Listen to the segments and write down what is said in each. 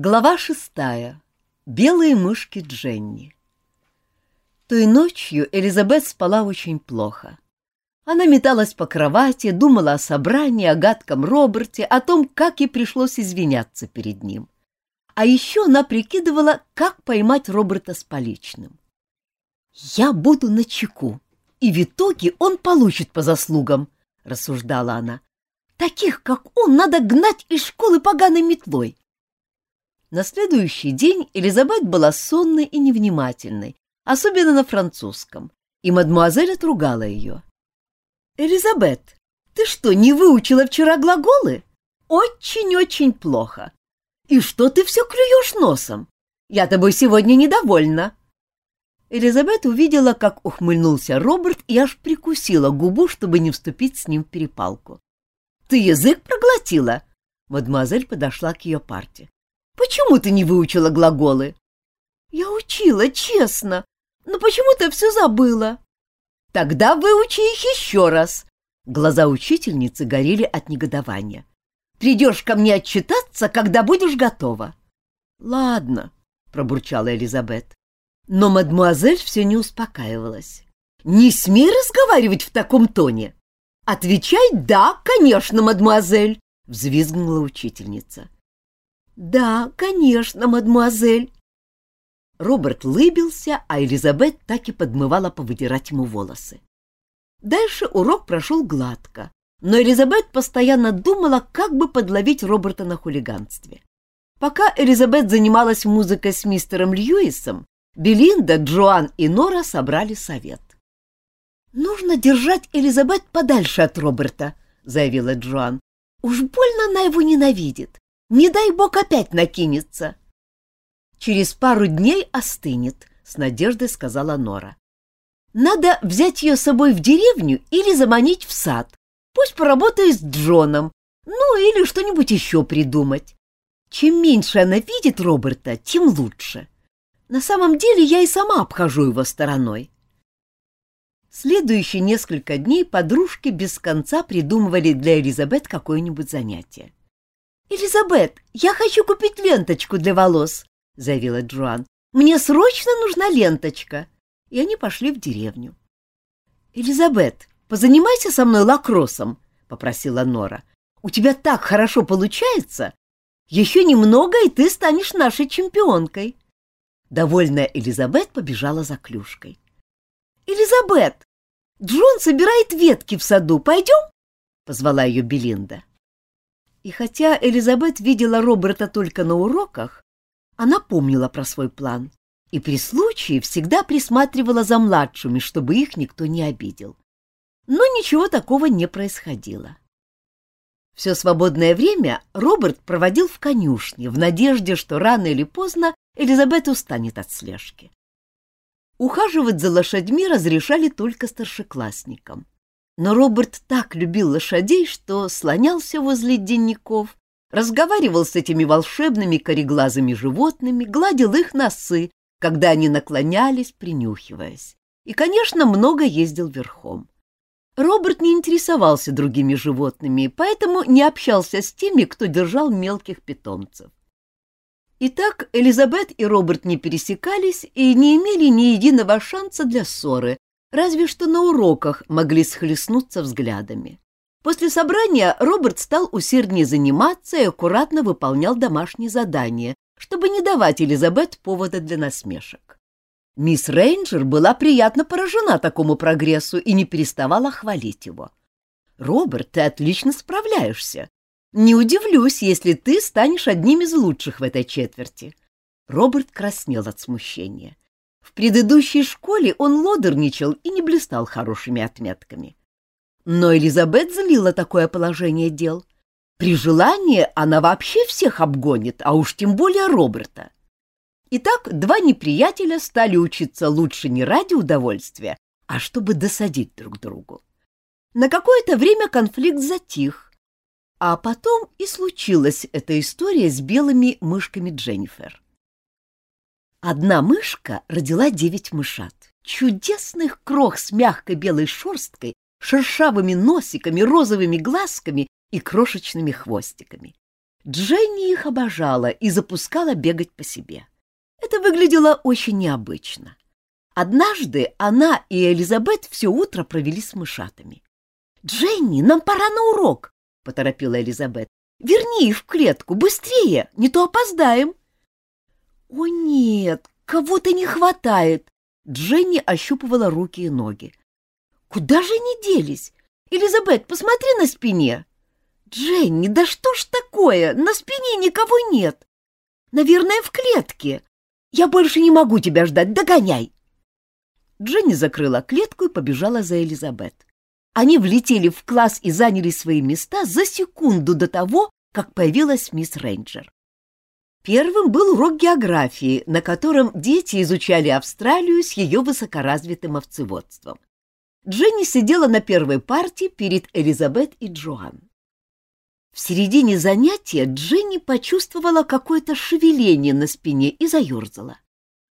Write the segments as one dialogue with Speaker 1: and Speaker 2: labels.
Speaker 1: Глава шестая. Белые мышки Дженни. Той ночью Элизабет спала очень плохо. Она металась по кровати, думала о собрании, о гадком Роберте, о том, как ей пришлось извиняться перед ним. А еще она прикидывала, как поймать Роберта с поличным. «Я буду на чеку, и в итоге он получит по заслугам», — рассуждала она. «Таких, как он, надо гнать из школы поганой метлой. На следующий день Элизабет была сонной и невнимательной, особенно на французском, и мадмуазель отругала ее. «Элизабет, ты что, не выучила вчера глаголы? Очень-очень плохо. И что ты все клюешь носом? Я тобой сегодня недовольна». Элизабет увидела, как ухмыльнулся Роберт, и аж прикусила губу, чтобы не вступить с ним в перепалку. «Ты язык проглотила?» Мадемуазель подошла к ее парте. Почему ты не выучила глаголы? Я учила, честно, но почему-то все забыла. Тогда выучи их еще раз. Глаза учительницы горели от негодования. Придешь ко мне отчитаться, когда будешь готова. Ладно, пробурчала Элизабет. Но мадмуазель все не успокаивалась. Не смей разговаривать в таком тоне. Отвечай «да, конечно, мадмуазель», — взвизгнула учительница. «Да, конечно, мадемуазель!» Роберт лыбился, а Элизабет так и подмывала повыдирать ему волосы. Дальше урок прошел гладко, но Элизабет постоянно думала, как бы подловить Роберта на хулиганстве. Пока Элизабет занималась музыкой с мистером Льюисом, Белинда, Джоан и Нора собрали совет. «Нужно держать Элизабет подальше от Роберта», — заявила Джоан. «Уж больно она его ненавидит. Не дай бог опять накинется. Через пару дней остынет, с надеждой сказала Нора. Надо взять ее с собой в деревню или заманить в сад. Пусть поработает с Джоном, ну или что-нибудь еще придумать. Чем меньше она видит Роберта, тем лучше. На самом деле я и сама обхожу его стороной. Следующие несколько дней подружки без конца придумывали для Элизабет какое-нибудь занятие. «Элизабет, я хочу купить ленточку для волос», — заявила Джоан. «Мне срочно нужна ленточка». И они пошли в деревню. «Элизабет, позанимайся со мной лакроссом», — попросила Нора. «У тебя так хорошо получается. Еще немного, и ты станешь нашей чемпионкой». Довольная Элизабет побежала за клюшкой. «Элизабет, Джон собирает ветки в саду. Пойдем?» — позвала ее Белинда. И хотя Элизабет видела Роберта только на уроках, она помнила про свой план и при случае всегда присматривала за младшими, чтобы их никто не обидел. Но ничего такого не происходило. Все свободное время Роберт проводил в конюшне в надежде, что рано или поздно Элизабет устанет от слежки. Ухаживать за лошадьми разрешали только старшеклассникам. Но Роберт так любил лошадей, что слонялся возле денников, разговаривал с этими волшебными кореглазыми животными, гладил их носы, когда они наклонялись, принюхиваясь. И, конечно, много ездил верхом. Роберт не интересовался другими животными, поэтому не общался с теми, кто держал мелких питомцев. Итак, Элизабет и Роберт не пересекались и не имели ни единого шанса для ссоры, Разве что на уроках могли схлестнуться взглядами. После собрания Роберт стал усерднее заниматься и аккуратно выполнял домашние задания, чтобы не давать Элизабет повода для насмешек. Мисс Рейнджер была приятно поражена такому прогрессу и не переставала хвалить его. «Роберт, ты отлично справляешься. Не удивлюсь, если ты станешь одним из лучших в этой четверти». Роберт краснел от смущения. В предыдущей школе он лодерничал и не блистал хорошими отметками. Но Элизабет злила такое положение дел. При желании она вообще всех обгонит, а уж тем более Роберта. Итак, два неприятеля стали учиться лучше не ради удовольствия, а чтобы досадить друг другу. На какое-то время конфликт затих, а потом и случилась эта история с белыми мышками Дженнифер. Одна мышка родила девять мышат. Чудесных крох с мягкой белой шерсткой, шершавыми носиками, розовыми глазками и крошечными хвостиками. Дженни их обожала и запускала бегать по себе. Это выглядело очень необычно. Однажды она и Элизабет все утро провели с мышатами. «Дженни, нам пора на урок!» — поторопила Элизабет. «Верни их в клетку, быстрее, не то опоздаем!» «О нет, кого-то не хватает!» Дженни ощупывала руки и ноги. «Куда же они делись? Элизабет, посмотри на спине!» «Дженни, да что ж такое? На спине никого нет! Наверное, в клетке! Я больше не могу тебя ждать, догоняй!» Дженни закрыла клетку и побежала за Элизабет. Они влетели в класс и заняли свои места за секунду до того, как появилась мисс Рейнджер. Первым был урок географии, на котором дети изучали Австралию с ее высокоразвитым овцеводством. Дженни сидела на первой партии перед Элизабет и Джоан. В середине занятия Дженни почувствовала какое-то шевеление на спине и заерзала.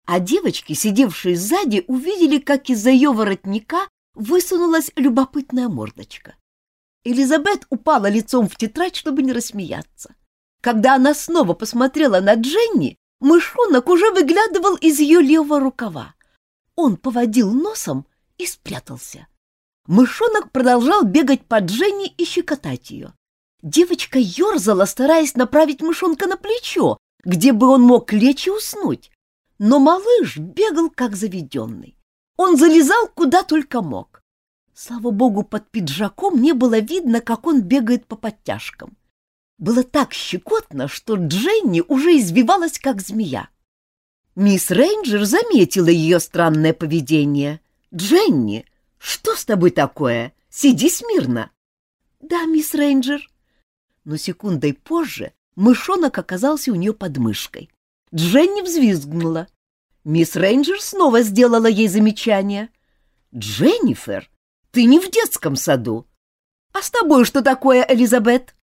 Speaker 1: А девочки, сидевшие сзади, увидели, как из-за ее воротника высунулась любопытная мордочка. Элизабет упала лицом в тетрадь, чтобы не рассмеяться. Когда она снова посмотрела на Дженни, мышонок уже выглядывал из ее левого рукава. Он поводил носом и спрятался. Мышонок продолжал бегать по Дженни и щекотать ее. Девочка ерзала, стараясь направить мышонка на плечо, где бы он мог лечь и уснуть. Но малыш бегал как заведенный. Он залезал куда только мог. Слава богу, под пиджаком не было видно, как он бегает по подтяжкам. Было так щекотно, что Дженни уже извивалась, как змея. Мисс Рейнджер заметила ее странное поведение. «Дженни, что с тобой такое? Сиди смирно!» «Да, мисс Рейнджер», но секундой позже мышонок оказался у нее под мышкой. Дженни взвизгнула. Мисс Рейнджер снова сделала ей замечание. «Дженнифер, ты не в детском саду. А с тобой что такое, Элизабет?»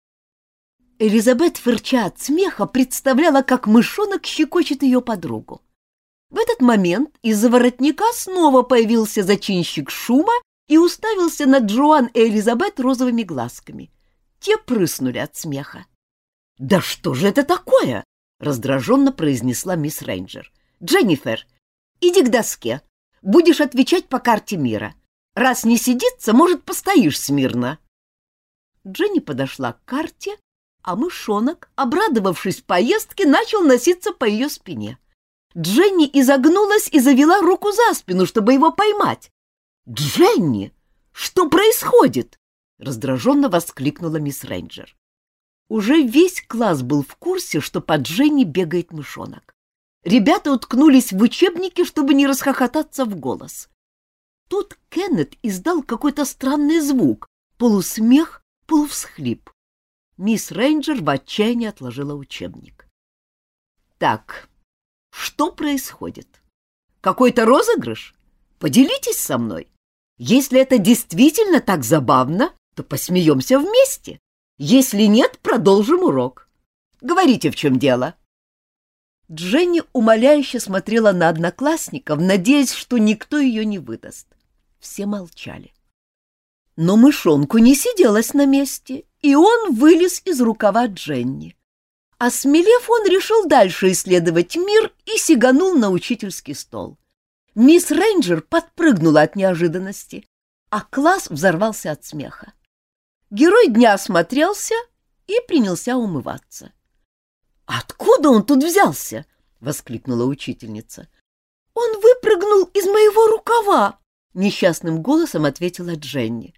Speaker 1: Элизабет, фырча от смеха, представляла, как мышонок щекочет ее подругу. В этот момент из-за воротника снова появился зачинщик шума и уставился на Джоан и Элизабет розовыми глазками. Те прыснули от смеха. «Да что же это такое?» — раздраженно произнесла мисс Рейнджер. «Дженнифер, иди к доске. Будешь отвечать по карте мира. Раз не сидится, может, постоишь смирно». Дженни подошла к карте, а мышонок, обрадовавшись поездке, начал носиться по ее спине. Дженни изогнулась и завела руку за спину, чтобы его поймать. «Дженни, что происходит?» — раздраженно воскликнула мисс Рейнджер. Уже весь класс был в курсе, что под Дженни бегает мышонок. Ребята уткнулись в учебники, чтобы не расхохотаться в голос. Тут Кеннет издал какой-то странный звук, полусмех, полувсхлип. Мисс Рейнджер в отчаянии отложила учебник. «Так, что происходит? Какой-то розыгрыш? Поделитесь со мной. Если это действительно так забавно, то посмеемся вместе. Если нет, продолжим урок. Говорите, в чем дело. Дженни умоляюще смотрела на одноклассников, надеясь, что никто ее не выдаст. Все молчали. Но мышонку не сиделось на месте, и он вылез из рукава Дженни. Осмелев, он решил дальше исследовать мир и сиганул на учительский стол. Мисс Рейнджер подпрыгнула от неожиданности, а класс взорвался от смеха. Герой дня осмотрелся и принялся умываться. «Откуда он тут взялся?» — воскликнула учительница. «Он выпрыгнул из моего рукава!» — несчастным голосом ответила Дженни.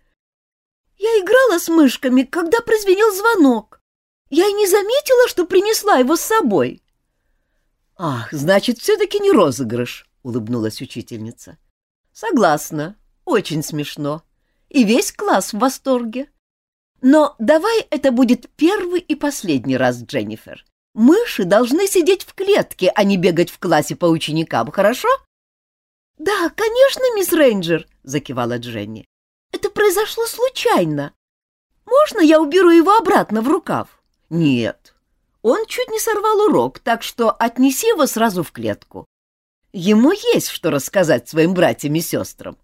Speaker 1: «Я играла с мышками, когда прозвенел звонок. Я и не заметила, что принесла его с собой». «Ах, значит, все-таки не розыгрыш», — улыбнулась учительница. «Согласна, очень смешно. И весь класс в восторге. Но давай это будет первый и последний раз, Дженнифер. Мыши должны сидеть в клетке, а не бегать в классе по ученикам, хорошо? Да, конечно, мисс Рейнджер, закивала Дженни. Это произошло случайно. Можно я уберу его обратно в рукав? Нет. Он чуть не сорвал урок, так что отнеси его сразу в клетку. Ему есть что рассказать своим братьям и сестрам.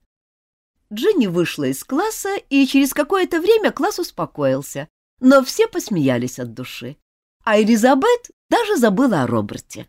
Speaker 1: Дженни вышла из класса, и через какое-то время класс успокоился, но все посмеялись от души. а Элизабет даже забыла о Роберте.